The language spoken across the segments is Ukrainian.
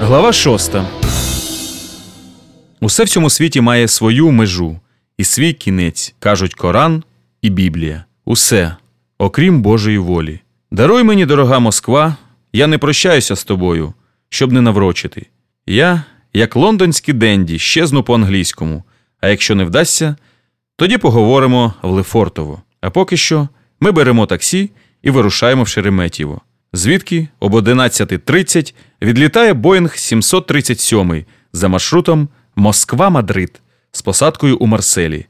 Глава шоста. Усе в цьому світі має свою межу і свій кінець, кажуть Коран і Біблія. Усе, окрім Божої волі. Даруй мені, дорога Москва, я не прощаюся з тобою, щоб не наврочити. Я, як лондонський денді, щезну по-англійському, а якщо не вдасться, тоді поговоримо в Лефортово. А поки що ми беремо таксі і вирушаємо в Шереметьєво. Звідки об 11.30 відлітає Боїнг 737 за маршрутом Москва-Мадрид з посадкою у Марселі.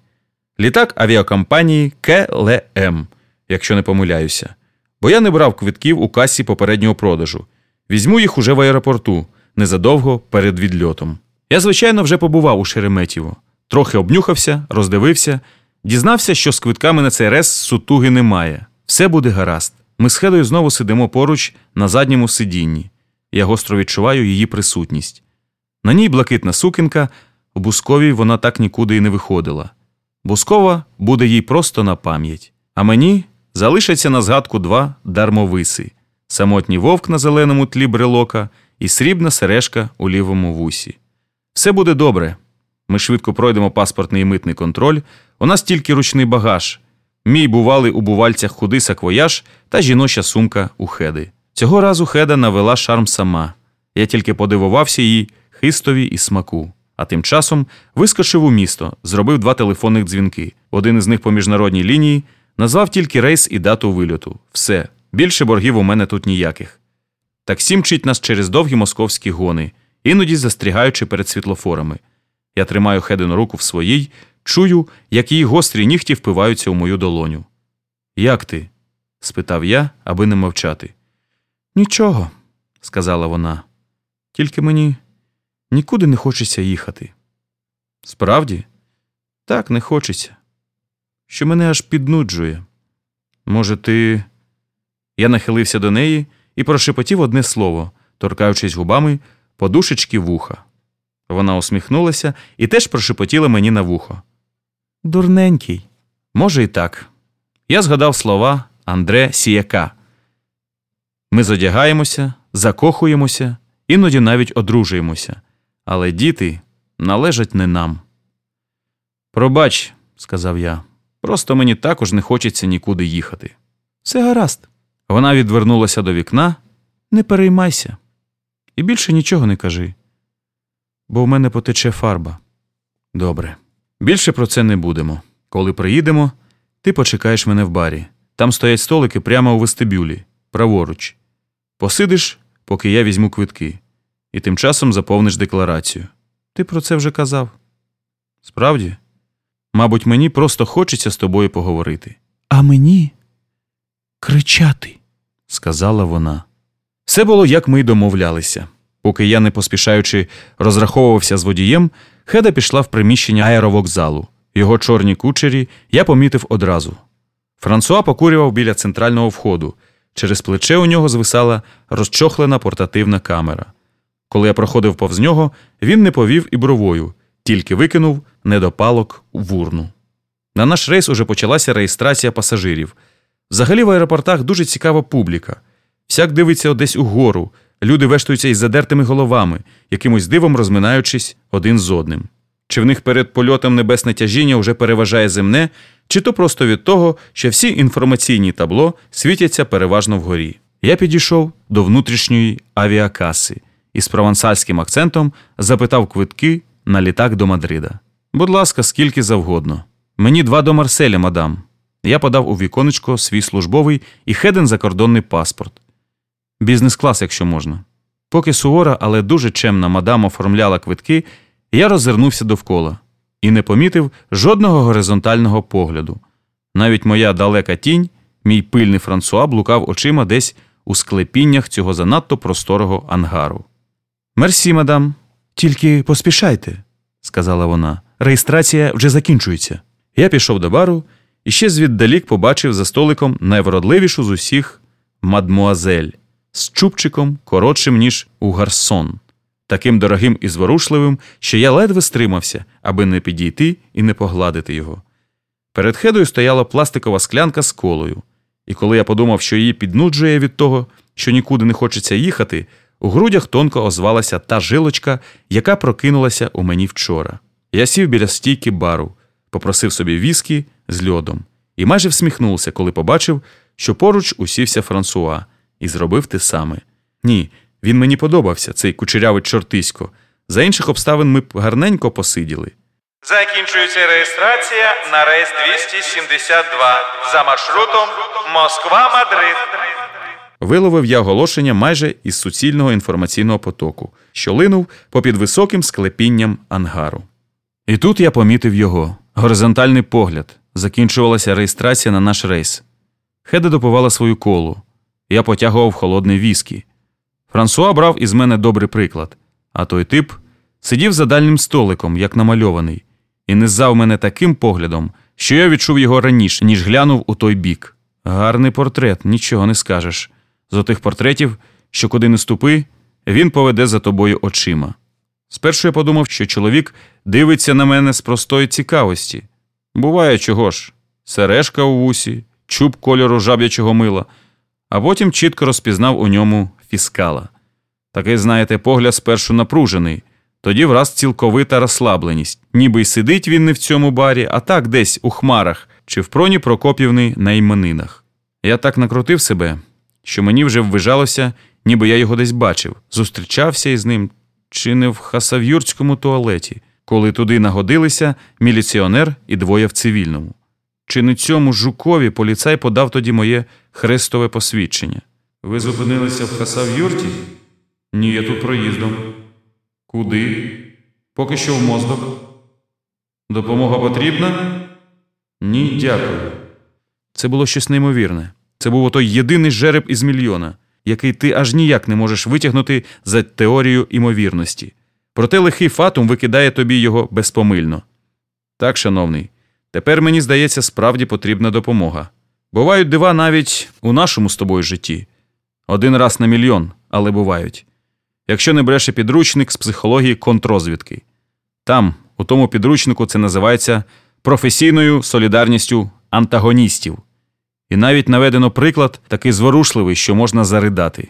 Літак авіакомпанії КЛМ, якщо не помиляюся. Бо я не брав квитків у касі попереднього продажу. Візьму їх уже в аеропорту незадовго перед відльотом. Я, звичайно, вже побував у Шереметьєво. Трохи обнюхався, роздивився, дізнався, що з квитками на цей рез сутуги немає. Все буде гаразд. Ми з Хедою знову сидимо поруч на задньому сидінні. Я гостро відчуваю її присутність. На ній блакитна сукінка, у бусковій вона так нікуди і не виходила. Бускова буде їй просто на пам'ять. А мені залишаться на згадку два дармовиси: самотній вовк на зеленому тлі брелока і срібна сережка у лівому вусі. Все буде добре. Ми швидко пройдемо паспортний і митний контроль. У нас тільки ручний багаж. Мій бувалий у бувальцях худий саквояж та жіноча сумка у Хеди. Цього разу Хеда навела шарм сама. Я тільки подивувався їй хистові і смаку. А тим часом вискочив у місто, зробив два телефонних дзвінки. Один із них по міжнародній лінії, назвав тільки рейс і дату вильоту. Все, більше боргів у мене тут ніяких. Таксі мчить нас через довгі московські гони, іноді застрягаючи перед світлофорами. Я тримаю Хедину руку в своїй, чую, як її гострі нігті впиваються у мою долоню. Як ти? спитав я, аби не мовчати. Нічого, сказала вона. Тільки мені нікуди не хочеться їхати. Справді? Так, не хочеться. Що мене аж піднуджує. Може, ти. Я нахилився до неї і прошепотів одне слово, торкаючись губами подушечки вуха. Вона усміхнулася і теж прошепотіла мені на вухо. Дурненький. Може, і так. Я згадав слова Андре Сіяка. Ми зодягаємося, закохуємося, іноді навіть одружуємося, але діти належать не нам. Пробач, сказав я, просто мені також не хочеться нікуди їхати. Все гаразд. Вона відвернулася до вікна. Не переймайся. І більше нічого не кажи, бо в мене потече фарба. Добре. Більше про це не будемо. Коли приїдемо, ти почекаєш мене в барі. Там стоять столики прямо у вестибюлі, праворуч. Посидиш, поки я візьму квитки, і тим часом заповниш декларацію. Ти про це вже казав. Справді? Мабуть, мені просто хочеться з тобою поговорити. А мені кричати, сказала вона. Все було, як ми й домовлялися. Поки я, не поспішаючи, розраховувався з водієм, Хеда пішла в приміщення аеровокзалу. Його чорні кучері я помітив одразу. Франсуа покурював біля центрального входу. Через плече у нього звисала розчохлена портативна камера. Коли я проходив повз нього, він не повів і бровою, тільки викинув недопалок в урну. На наш рейс уже почалася реєстрація пасажирів. Взагалі в аеропортах дуже цікава публіка. Всяк дивиться десь угору, люди вештуються із задертими головами, якимось дивом розминаючись один з одним. Чи в них перед польотом небесне тяжіння вже переважає земне, чи то просто від того, що всі інформаційні табло світяться переважно вгорі. Я підійшов до внутрішньої авіакаси і з провансальським акцентом запитав квитки на літак до Мадрида. Будь ласка, скільки завгодно. Мені два до Марселя, мадам. Я подав у віконечко свій службовий і хеден закордонний паспорт. Бізнес-клас, якщо можна. Поки сувора, але дуже чемна мадам оформляла квитки, я роззирнувся довкола і не помітив жодного горизонтального погляду. Навіть моя далека тінь, мій пильний Франсуа блукав очима десь у склепіннях цього занадто просторого ангару. Мерсі, мадам, тільки поспішайте, сказала вона. Реєстрація вже закінчується. Я пішов до бару і ще звіддалік побачив за столиком найвродливішу з усіх мадмуазель з чубчиком коротшим, ніж у гарсон, таким дорогим і зворушливим, що я ледве стримався, аби не підійти і не погладити його. Перед хедою стояла пластикова склянка з колою, і коли я подумав, що її піднуджує від того, що нікуди не хочеться їхати, У грудях тонко озвалася та жилочка, яка прокинулася у мені вчора. Я сів біля стійки бару, попросив собі віскі з льодом і майже всміхнувся, коли побачив, що поруч усівся Франсуа, і зробив те саме. Ні, він мені подобався, цей кучерявий чортисько. За інших обставин ми б гарненько посиділи. Закінчується реєстрація на рейс 272 за маршрутом Москва-Мадрид. Виловив я оголошення майже із суцільного інформаційного потоку, що линув попід високим склепінням ангару. І тут я помітив його горизонтальний погляд. Закінчувалася реєстрація на наш рейс. Хеда допивала свою колу. Я потягував холодний віскі. Франсуа брав із мене добрий приклад, а той тип сидів за дальнім столиком, як намальований, і низав мене таким поглядом, що я відчув його раніше, ніж глянув у той бік. Гарний портрет, нічого не скажеш. З отих портретів, що куди не ступи, він поведе за тобою очима. Спершу я подумав, що чоловік дивиться на мене з простої цікавості. Буває чого ж, сережка у вусі, чуб кольору жаб'ячого мила, а потім чітко розпізнав у ньому фіскала. Такий, знаєте, погляд спершу напружений, тоді враз цілковита розслабленість, ніби й сидить він не в цьому барі, а так десь у хмарах чи в проні Прокопівни на іменинах. Я так накрутив себе, що мені вже ввижалося, ніби я його десь бачив, зустрічався із ним чи не в хасав'юрському туалеті, коли туди нагодилися міліціонер і двоє в цивільному. Чи не цьому жукові поліцай подав тоді моє хрестове посвідчення? Ви зупинилися в хасав'юрті? Ні, я тут проїздом. Куди? Поки що в мозок. Допомога потрібна? Ні, дякую. Це було щось неймовірне. Це був отой єдиний жереб із мільйона, який ти аж ніяк не можеш витягнути за теорію імовірності. Проте лихий фатум викидає тобі його безпомильно. Так, шановний, тепер мені здається, справді потрібна допомога. Бувають дива навіть у нашому з тобою житті. Один раз на мільйон, але бувають. Якщо не бреше підручник з психології контрозвідки. Там, у тому підручнику, це називається професійною солідарністю антагоністів. І навіть наведено приклад такий зворушливий, що можна заридати.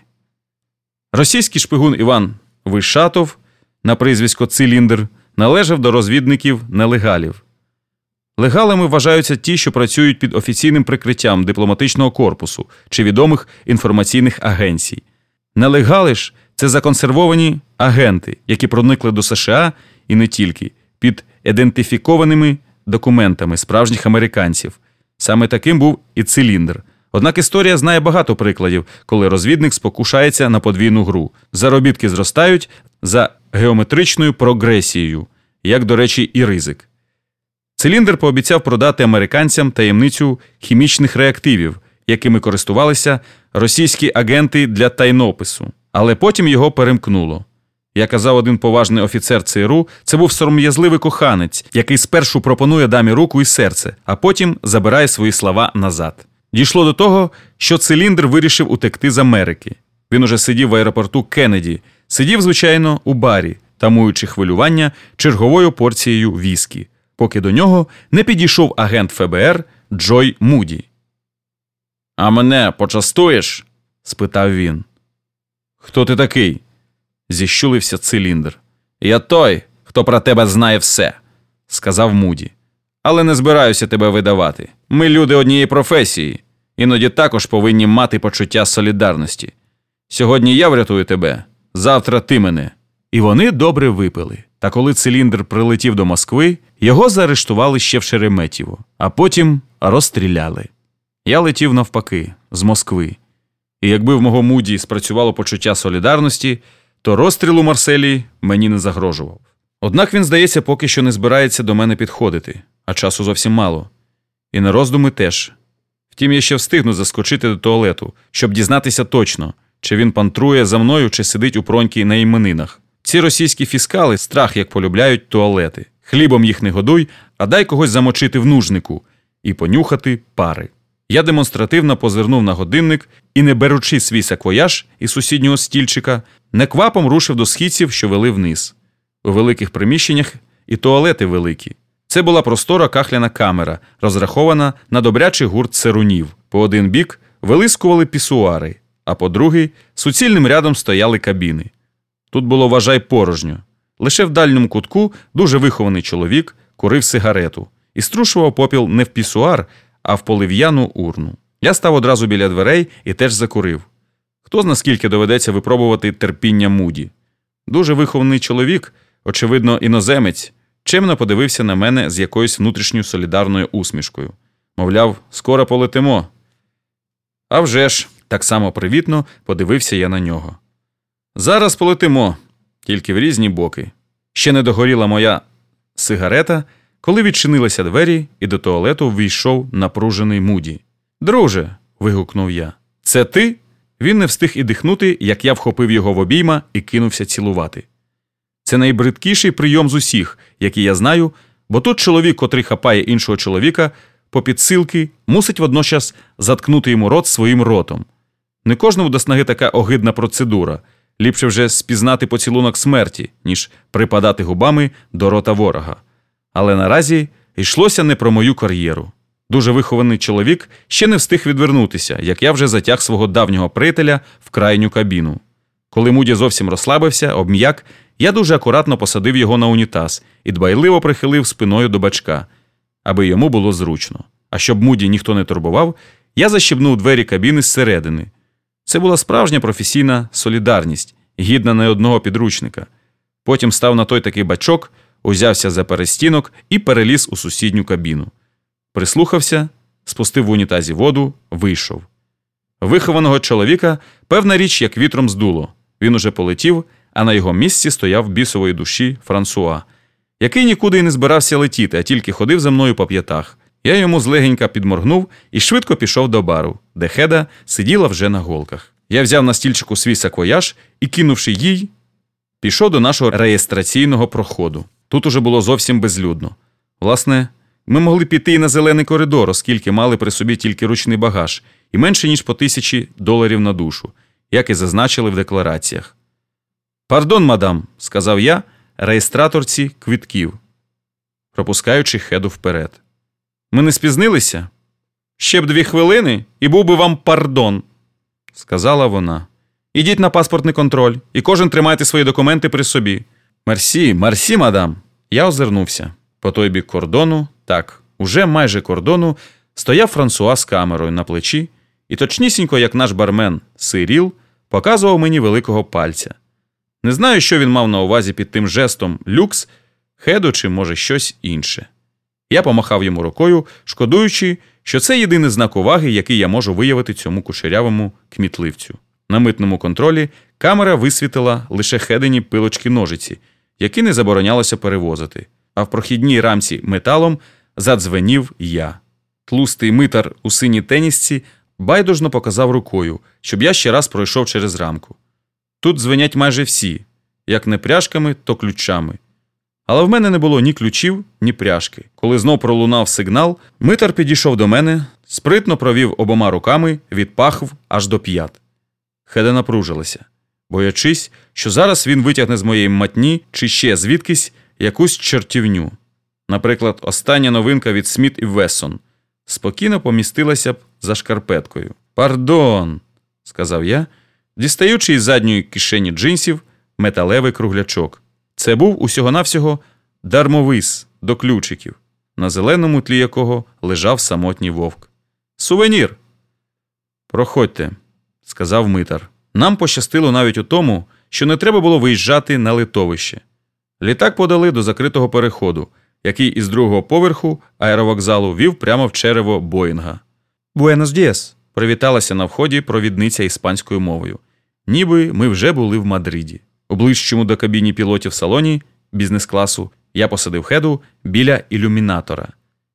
Російський шпигун Іван Вишатов на прізвисько Циліндр належав до розвідників нелегалів. Легалами вважаються ті, що працюють під офіційним прикриттям дипломатичного корпусу чи відомих інформаційних агенцій. Нелегали ж це законсервовані агенти, які проникли до США і не тільки під ідентифікованими документами справжніх американців. Саме таким був і циліндр. Однак історія знає багато прикладів, коли розвідник спокушається на подвійну гру. Заробітки зростають за геометричною прогресією, як, до речі, і ризик. Циліндр пообіцяв продати американцям таємницю хімічних реактивів, якими користувалися російські агенти для тайнопису, але потім його перемкнуло. Як казав один поважний офіцер ЦРУ, це був сором'язливий коханець, який спершу пропонує дамі руку і серце, а потім забирає свої слова назад. Дійшло до того, що циліндр вирішив утекти з Америки. Він уже сидів в аеропорту Кеннеді, сидів, звичайно, у барі, тамуючи хвилювання черговою порцією віскі, поки до нього не підійшов агент ФБР Джой Муді. А мене почастуєш? спитав він. Хто ти такий? зіщулився циліндр. Я той, хто про тебе знає все, сказав Муді. Але не збираюся тебе видавати. Ми люди однієї професії, іноді також повинні мати почуття солідарності. Сьогодні я врятую тебе, завтра ти мене. І вони добре випили. Та коли циліндр прилетів до Москви, його заарештували ще в Шереметьєво, а потім розстріляли. Я летів навпаки, з Москви. І якби в мого Муді спрацювало почуття солідарності, то розстріл у Марселі мені не загрожував. Однак він, здається, поки що не збирається до мене підходити, а часу зовсім мало. І на роздуми теж. Втім, я ще встигну заскочити до туалету, щоб дізнатися точно, чи він пантрує за мною, чи сидить у проньки на іменинах. Ці російські фіскали страх як полюбляють туалети. Хлібом їх не годуй, а дай когось замочити в нужнику і понюхати пари. Я демонстративно позирнув на годинник і, не беручи свій саквояж із сусіднього стільчика, неквапом рушив до східців, що вели вниз. У великих приміщеннях і туалети великі. Це була простора кахляна камера, розрахована на добрячий гурт церунів. По один бік вилискували пісуари, а по другий суцільним рядом стояли кабіни. Тут було вважай порожньо. Лише в дальньому кутку дуже вихований чоловік курив сигарету і струшував попіл не в пісуар, а в полив'яну урну. Я став одразу біля дверей і теж закурив. Хто зна скільки доведеться випробувати терпіння Муді. Дуже вихований чоловік, очевидно, іноземець, чемно подивився на мене з якоюсь внутрішньою солідарною усмішкою. Мовляв, скоро полетимо. А вже ж, так само привітно подивився я на нього. Зараз полетимо, тільки в різні боки. Ще не догоріла моя сигарета, коли відчинилися двері, і до туалету ввійшов напружений Муді. Друже. вигукнув я. Це ти? Він не встиг і дихнути, як я вхопив його в обійма і кинувся цілувати. Це найбридкіший прийом з усіх, який я знаю, бо тут чоловік, котрий хапає іншого чоловіка, по підсилки, мусить водночас заткнути йому рот своїм ротом. Не кожному до снаги така огидна процедура. Ліпше вже спізнати поцілунок смерті, ніж припадати губами до рота ворога. Але наразі йшлося не про мою кар'єру. Дуже вихований чоловік ще не встиг відвернутися, як я вже затяг свого давнього приятеля в крайню кабіну. Коли Муді зовсім розслабився, обм'як, я дуже акуратно посадив його на унітаз і дбайливо прихилив спиною до бачка, аби йому було зручно. А щоб Муді ніхто не турбував, я защебнув двері кабіни зсередини. Це була справжня професійна солідарність, гідна не одного підручника. Потім став на той такий бачок, узявся за перестінок і переліз у сусідню кабіну. Прислухався, спустив в унітазі воду, вийшов. Вихованого чоловіка певна річ, як вітром здуло. Він уже полетів, а на його місці стояв бісової душі Франсуа, який нікуди й не збирався летіти, а тільки ходив за мною по п'ятах. Я йому злегенька підморгнув і швидко пішов до бару, де Хеда сиділа вже на голках. Я взяв на стільчику свій саквояж і, кинувши їй, пішов до нашого реєстраційного проходу. Тут уже було зовсім безлюдно. Власне, ми могли піти і на зелений коридор, оскільки мали при собі тільки ручний багаж, і менше ніж по тисячі доларів на душу, як і зазначили в деклараціях. Пардон, мадам, сказав я, реєстраторці квитків, пропускаючи хеду вперед. Ми не спізнилися? Ще б дві хвилини, і був би вам пардон, сказала вона. Ідіть на паспортний контроль, і кожен тримайте свої документи при собі. Мерсі, мерсі, мадам. Я озирнувся. По той бік кордону, так, уже майже кордону, стояв Франсуа з камерою на плечі, і точнісінько, як наш бармен Сиріл, показував мені великого пальця. Не знаю, що він мав на увазі під тим жестом люкс, хеду чи, може, щось інше. Я помахав йому рукою, шкодуючи, що це єдиний знак уваги, який я можу виявити цьому кушерявому кмітливцю. На митному контролі камера висвітила лише хедені пилочки ножиці, які не заборонялося перевозити, а в прохідній рамці металом задзвенів я. Тлустий митар у синій тенісці байдужно показав рукою, щоб я ще раз пройшов через рамку. Тут дзвенять майже всі, як не пряжками, то ключами. Але в мене не було ні ключів, ні пряжки. Коли знов пролунав сигнал, митар підійшов до мене, спритно провів обома руками від пахв аж до п'ят. Хеда напружилася, боячись, що зараз він витягне з моєї матні чи ще звідкись якусь чертівню. Наприклад, остання новинка від Сміт і Вессон спокійно помістилася б за шкарпеткою. Пардон, сказав я, дістаючи із задньої кишені джинсів металевий круглячок. Це був усього-навсього дармовис до ключиків, на зеленому тлі якого лежав самотній вовк. Сувенір. Проходьте, сказав митар. Нам пощастило навіть у тому, що не треба було виїжджати на литовище. Літак подали до закритого переходу, який із другого поверху аеровокзалу вів прямо в черево Боїнга. Буенос дієс, привіталася на вході провідниця іспанською мовою. Ніби ми вже були в Мадриді. У ближчому до кабіні пілотів салоні бізнес-класу я посадив хеду біля ілюмінатора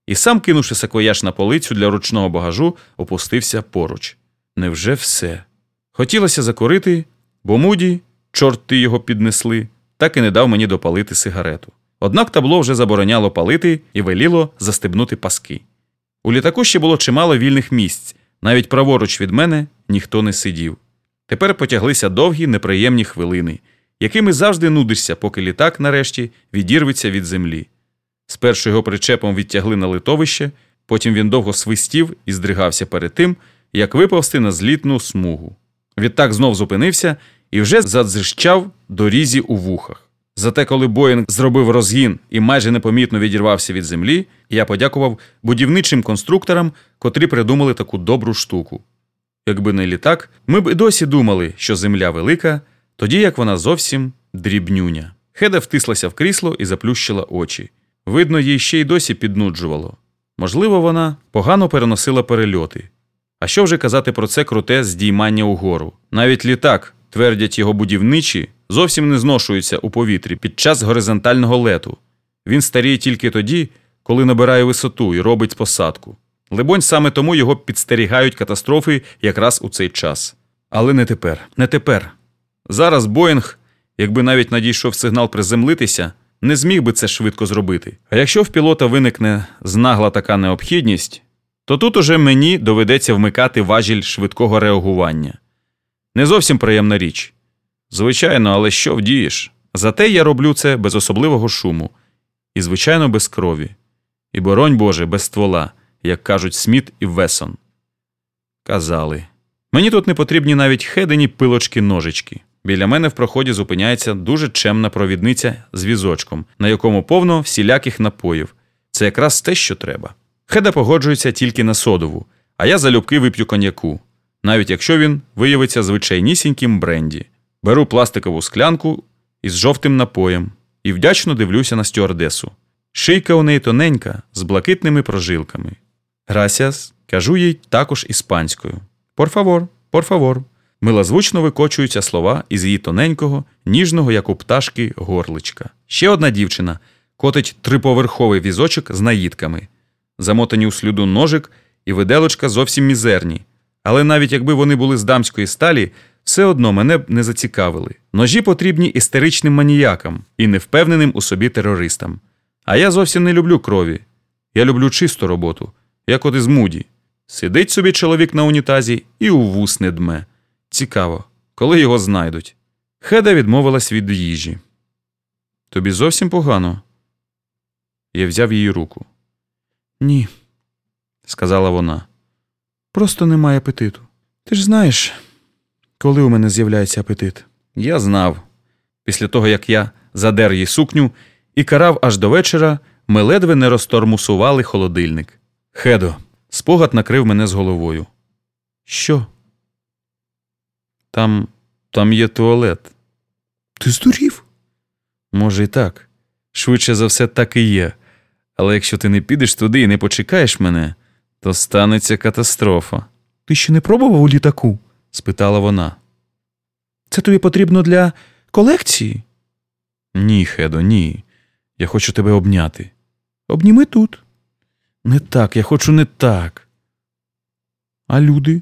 і сам, кинувши саквояж на полицю для ручного багажу, опустився поруч. Невже все? Хотілося закурити, бо Муді, чорти його піднесли, так і не дав мені допалити сигарету. Однак табло вже забороняло палити і веліло застебнути паски. У літаку ще було чимало вільних місць, навіть праворуч від мене ніхто не сидів. Тепер потяглися довгі неприємні хвилини, якими завжди нудишся, поки літак, нарешті, відірветься від землі. Спершу його причепом відтягли на литовище, потім він довго свистів і здригався перед тим, як виповзти на злітну смугу. Відтак знов зупинився і вже задзищав до різі у вухах. Зате, коли Боїнг зробив розгін і майже непомітно відірвався від землі, я подякував будівничим конструкторам, котрі придумали таку добру штуку. Якби не літак, ми б і досі думали, що земля велика, тоді як вона зовсім дрібнюня. Хеда втислася в крісло і заплющила очі. Видно, їй ще й досі піднуджувало. Можливо, вона погано переносила перельоти. А що вже казати про це круте здіймання угору? Навіть літак, твердять його будівничі, зовсім не зношується у повітрі під час горизонтального лету. Він старіє тільки тоді, коли набирає висоту і робить посадку. Либонь, саме тому його підстерігають катастрофи якраз у цей час. Але не тепер, не тепер. Зараз Боїнг, якби навіть надійшов сигнал приземлитися, не зміг би це швидко зробити. А якщо в пілота виникне знагла така необхідність, то тут уже мені доведеться вмикати важіль швидкого реагування. Не зовсім приємна річ. Звичайно, але що вдієш? Зате я роблю це без особливого шуму, і, звичайно, без крові. І боронь Боже, без ствола, як кажуть Сміт і Весон. Казали. Мені тут не потрібні навіть хедені пилочки ножички. Біля мене в проході зупиняється дуже чемна провідниця з візочком, на якому повно всіляких напоїв. Це якраз те, що треба. Хеда погоджується тільки на содову, а я залюбки вип'ю коньяку, навіть якщо він виявиться звичайнісіньким бренді. Беру пластикову склянку із жовтим напоєм і вдячно дивлюся на стюардесу. Шийка у неї тоненька, з блакитними прожилками. Грасіас, кажу їй також іспанською. Por favor. Милозвучно викочуються слова із її тоненького, ніжного, як у пташки, горличка. Ще одна дівчина котить триповерховий візочок з наїдками, замотані у сліду ножик і виделочка зовсім мізерні. Але навіть якби вони були з дамської сталі, все одно мене б не зацікавили. Ножі потрібні істеричним маніякам і невпевненим у собі терористам. А я зовсім не люблю крові. Я люблю чисту роботу, як от із Муді. Сидить собі чоловік на унітазі і у вус не дме. Цікаво, коли його знайдуть. Хеда відмовилась від їжі. Тобі зовсім погано. Я взяв її руку. Ні, сказала вона. Просто немає апетиту. Ти ж знаєш, коли у мене з'являється апетит. Я знав. Після того, як я задер їй сукню і карав аж до вечора, ми ледве не розтормусували холодильник. Хедо, спогад накрив мене з головою. Що? Там там є туалет. Ти здурів? Може, і так. Швидше за все, так і є. Але якщо ти не підеш туди і не почекаєш мене, то станеться катастрофа. Ти ще не пробував у літаку? спитала вона. Це тобі потрібно для колекції? Ні, Хедо, ні. Я хочу тебе обняти. Обніми тут. Не так, я хочу не так. А люди?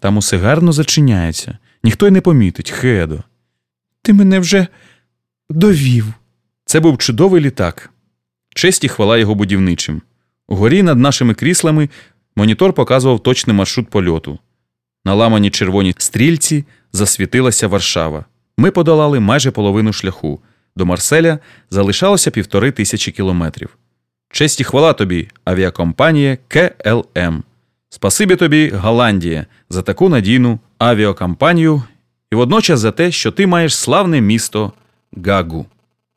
Там усе гарно зачиняється. Ніхто й не помітить, Хедо. Ти мене вже довів. Це був чудовий літак. Честь і хвала його будівничим. Угорі над нашими кріслами монітор показував точний маршрут польоту. На ламані червоній стрільці засвітилася Варшава. Ми подолали майже половину шляху. До Марселя залишалося півтори тисячі кілометрів. Честь і хвала тобі, авіакомпанія КЛМ. Спасибі тобі, Голландія, за таку надійну авіакомпанію і водночас за те, що ти маєш славне місто Гагу,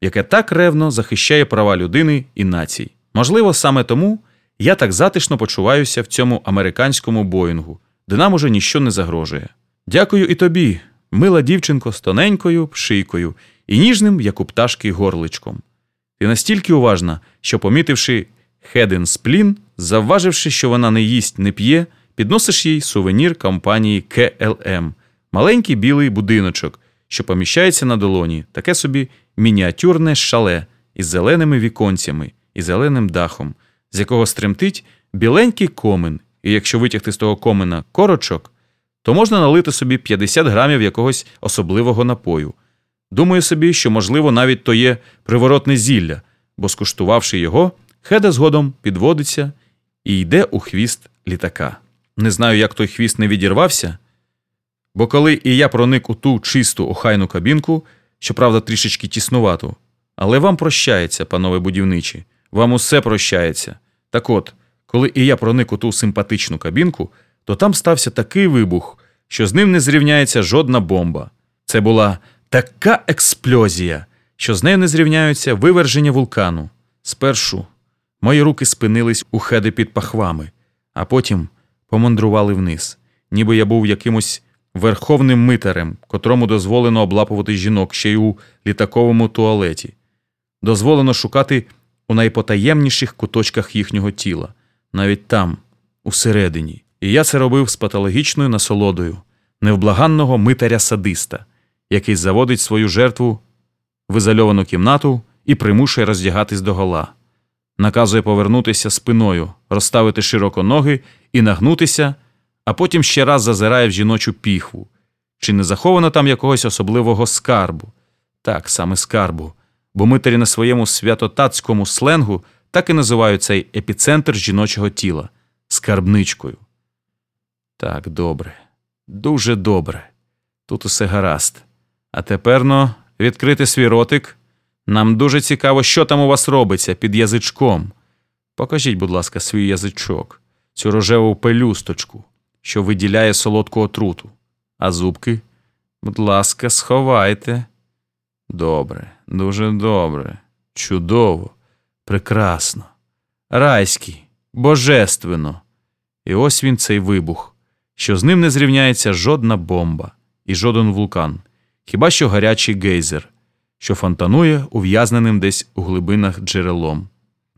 яке так ревно захищає права людини і націй. Можливо, саме тому я так затишно почуваюся в цьому американському боїнгу, де нам уже ніщо не загрожує. Дякую і тобі, мила дівчинко з тоненькою пшийкою і ніжним, як у пташки, горличком. Ти настільки уважна, що, помітивши Хеден сплін, завваживши, що вона не їсть, не п'є, підносиш їй сувенір компанії КЛМ, маленький білий будиночок, що поміщається на долоні, таке собі мініатюрне шале із зеленими віконцями і зеленим дахом, з якого стремтить біленький комин, і якщо витягти з того комина корочок, то можна налити собі 50 грамів якогось особливого напою. Думаю собі, що, можливо, навіть то є приворотне зілля, бо, скуштувавши його, Хеда згодом підводиться і йде у хвіст літака. Не знаю, як той хвіст не відірвався, бо коли і я проник у ту чисту охайну кабінку, щоправда, трішечки тіснувату, але вам прощається, панове будівничі, вам усе прощається. Так от, коли і я проник у ту симпатичну кабінку, то там стався такий вибух, що з ним не зрівняється жодна бомба. Це була така експлозія, що з нею не зрівняються виверження вулкану. Спершу мої руки спинились у хеди під пахвами, а потім помандрували вниз, ніби я був якимось верховним митарем, котрому дозволено облапувати жінок ще й у літаковому туалеті. Дозволено шукати у найпотаємніших куточках їхнього тіла, навіть там, усередині. І я це робив з патологічною насолодою невблаганного митаря-садиста, який заводить свою жертву в ізольовану кімнату і примушує роздягатись догола. Наказує повернутися спиною, розставити широко ноги і нагнутися, а потім ще раз зазирає в жіночу піхву. Чи не заховано там якогось особливого скарбу? Так, саме скарбу. Бо митарі на своєму святотатському сленгу так і називають цей епіцентр жіночого тіла скарбничкою. Так, добре, дуже добре. Тут усе гаразд. А тепер но відкрити свій ротик. Нам дуже цікаво, що там у вас робиться під язичком. Покажіть, будь ласка, свій язичок, цю рожеву пелюсточку, що виділяє солодку отруту. А зубки, будь ласка, сховайте. Добре, дуже добре, чудово, прекрасно, райський, божественно. І ось він цей вибух, що з ним не зрівняється жодна бомба і жоден вулкан, хіба що гарячий гейзер, що фонтанує ув'язненим десь у глибинах джерелом.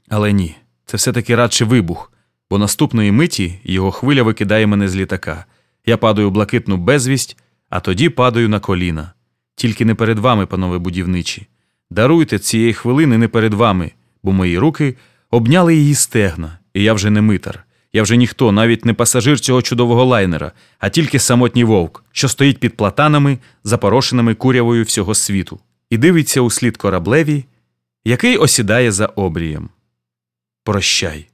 Але ні, це все-таки радше вибух, бо наступної миті його хвиля викидає мене з літака. Я падаю у блакитну безвість, а тоді падаю на коліна. Тільки не перед вами, панове будівничі. Даруйте цієї хвилини не перед вами, бо мої руки обняли її стегна, і я вже не митар. Я вже ніхто, навіть не пасажир цього чудового лайнера, а тільки самотній вовк, що стоїть під платанами, запорошеними курявою всього світу, і дивиться у слід кораблеві, який осідає за обрієм. Прощай.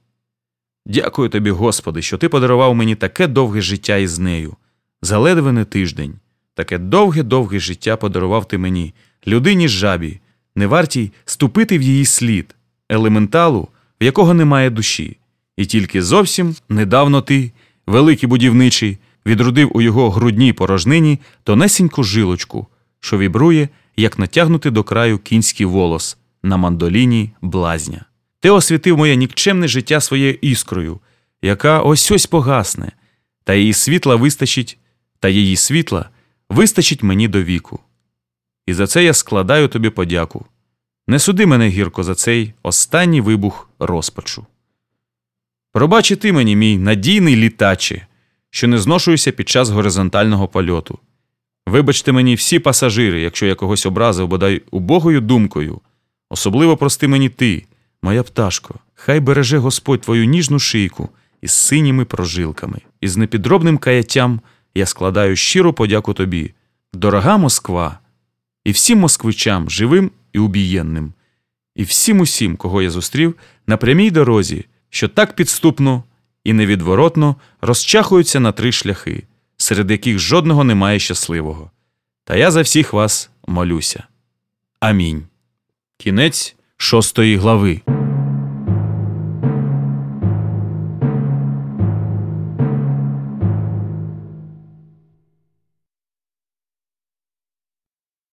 Дякую тобі, Господи, що ти подарував мені таке довге життя із нею. Заледве не тиждень. Таке довге-довге життя подарував ти мені, людині жабі, не вартій ступити в її слід, елементалу, в якого немає душі. І тільки зовсім недавно ти, великий будівничий, відрудив у його грудній порожнині тонесеньку жилочку, що вібрує, як натягнути до краю кінський волос на мандоліні блазня. Ти освітив моє нікчемне життя своєю іскрою, яка ось ось погасне, та її світла вистачить, та її світла вистачить мені до віку. І за це я складаю тобі подяку. Не суди мене гірко за цей останній вибух розпачу. Пробач і ти мені, мій надійний літаче, що не зношуюся під час горизонтального польоту. Вибачте мені всі пасажири, якщо я когось образив бодай убогою думкою. Особливо прости мені ти, моя пташко, хай береже Господь твою ніжну шийку із синіми прожилками, і з непідробним каяттям я складаю щиру подяку тобі, дорога Москва, і всім москвичам, живим і убієнним, і всім усім, кого я зустрів на прямій дорозі, що так підступно і невідворотно розчахуються на три шляхи, серед яких жодного немає щасливого. Та я за всіх вас молюся. Амінь. Кінець шостої глави.